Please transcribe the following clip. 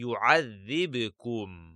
يعذبكم.